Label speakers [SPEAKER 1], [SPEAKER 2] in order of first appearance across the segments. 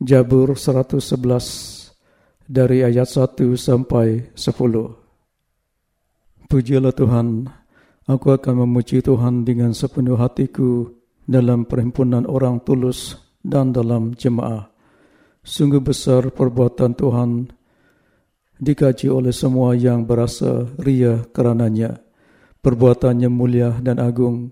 [SPEAKER 1] Jabur 111 dari ayat 1 sampai 10. Pujilah Tuhan, aku akan memuji Tuhan dengan sepenuh hatiku dalam perhimpunan orang tulus dan dalam jemaah. Sungguh besar perbuatan Tuhan dikaji oleh semua yang berasa ria kerananya. Perbuatannya mulia dan agung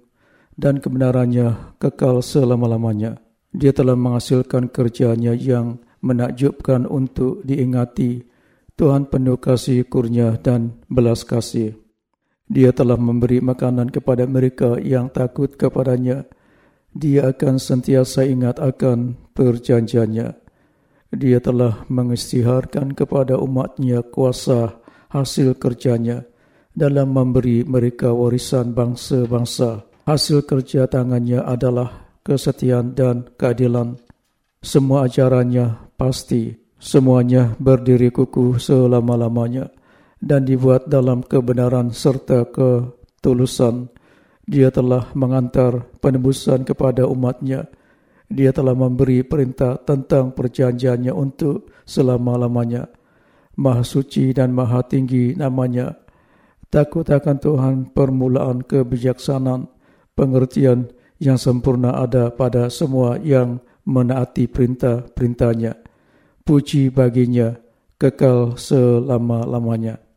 [SPEAKER 1] dan kebenarannya kekal selama-lamanya. Dia telah menghasilkan kerjanya yang menakjubkan untuk diingati. Tuhan penuh kasih kurnia dan belas kasih. Dia telah memberi makanan kepada mereka yang takut kepadanya. Dia akan sentiasa ingat akan perjanjiannya. Dia telah mengistiharkan kepada umatnya kuasa hasil kerjanya dalam memberi mereka warisan bangsa-bangsa. Hasil kerja tangannya adalah kesetiaan dan keadilan. Semua ajarannya pasti, semuanya berdiri kukuh selama-lamanya dan dibuat dalam kebenaran serta ketulusan. Dia telah mengantar penebusan kepada umatnya. Dia telah memberi perintah tentang perjanjiannya untuk selama-lamanya. Maha suci dan maha tinggi namanya. Takut akan Tuhan permulaan kebijaksanaan, pengertian yang sempurna ada pada semua yang menaati perintah-perintahnya. Puji baginya kekal selama-lamanya.